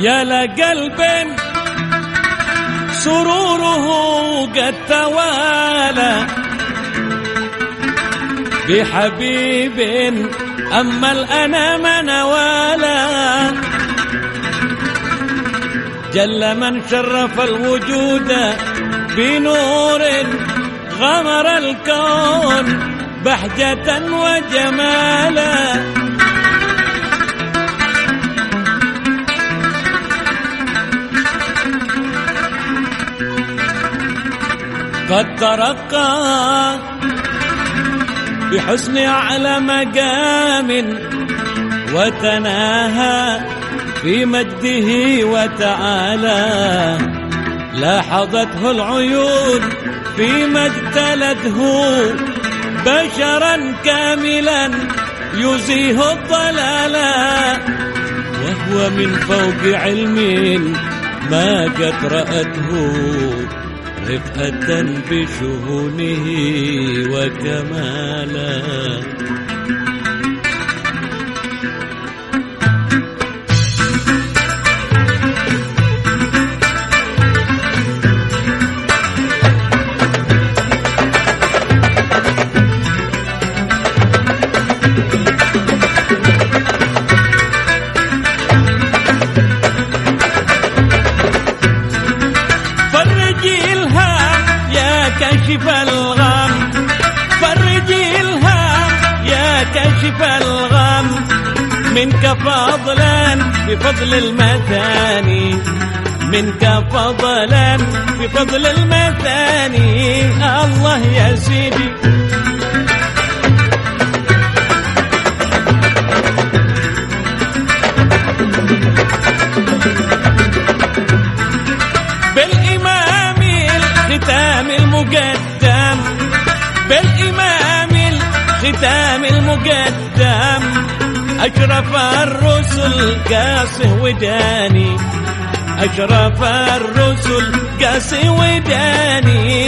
يا لقلب سروره قد توالى. بحبيب أما الأنام نوالا. جل من شرف الوجود بنور غمر الكون بهجة وجمالا. قد ترقى بحسن أعلى مقام وتناهى في مجده وتعالى. لاحظته العيون فيما اجتلته بشرا كاملا يزيه الضلالا وهو من فوق علم ما قد رأته. رفقة بشؤونه وكمالا فضلا بفضل المثاني. منك فضلا بفضل المثاني. الله يا سيدي. بالإمام الختام المقدم. بالإمام الختام المقدم. أشرف الرسل قاسي وداني. أشرف الرسل قاسي وداني.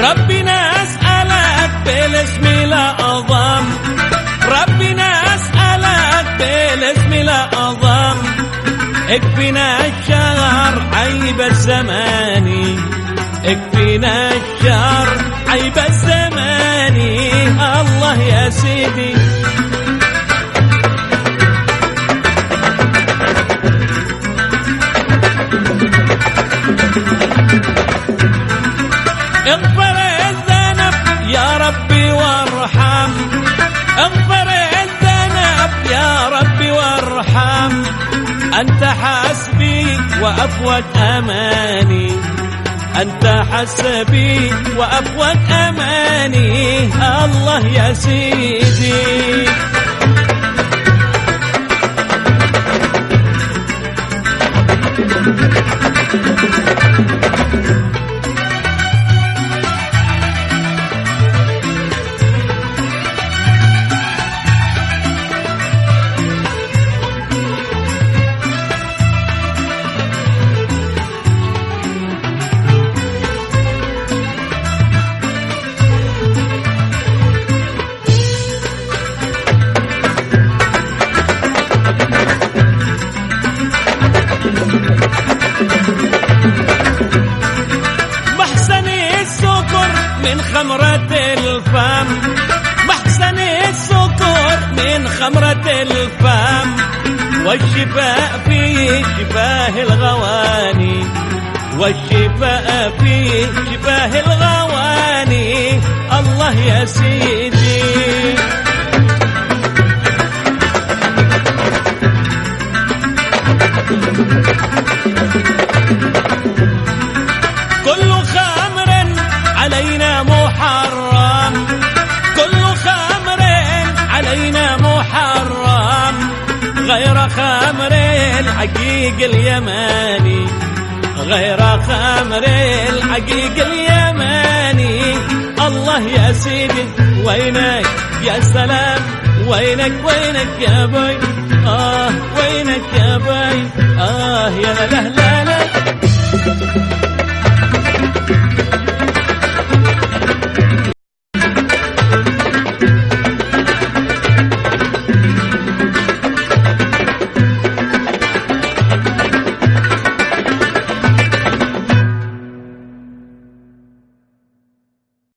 ربنا أسألك بالاسم الأعظم. ربنا أسألك بالاسم الأعظم. اكفنا الشر عيب الزمان. اكفنا الشر عيب الزمان. الله يا سيدي. وارحم. اغفر الذنب يا ربي وارحم. أنت حسبي وأفوت أماني. أنت حسبي وأفوت أماني. الله يا سيدي. الفم والشفاء في شفاه الغواني والشفاء في شفاه الغواني. الله يا سيدي. كل خمر العقيق اليماني غير خمر العقيق اليماني. الله يا سيدي وينك يا سلام وينك وينك يا بي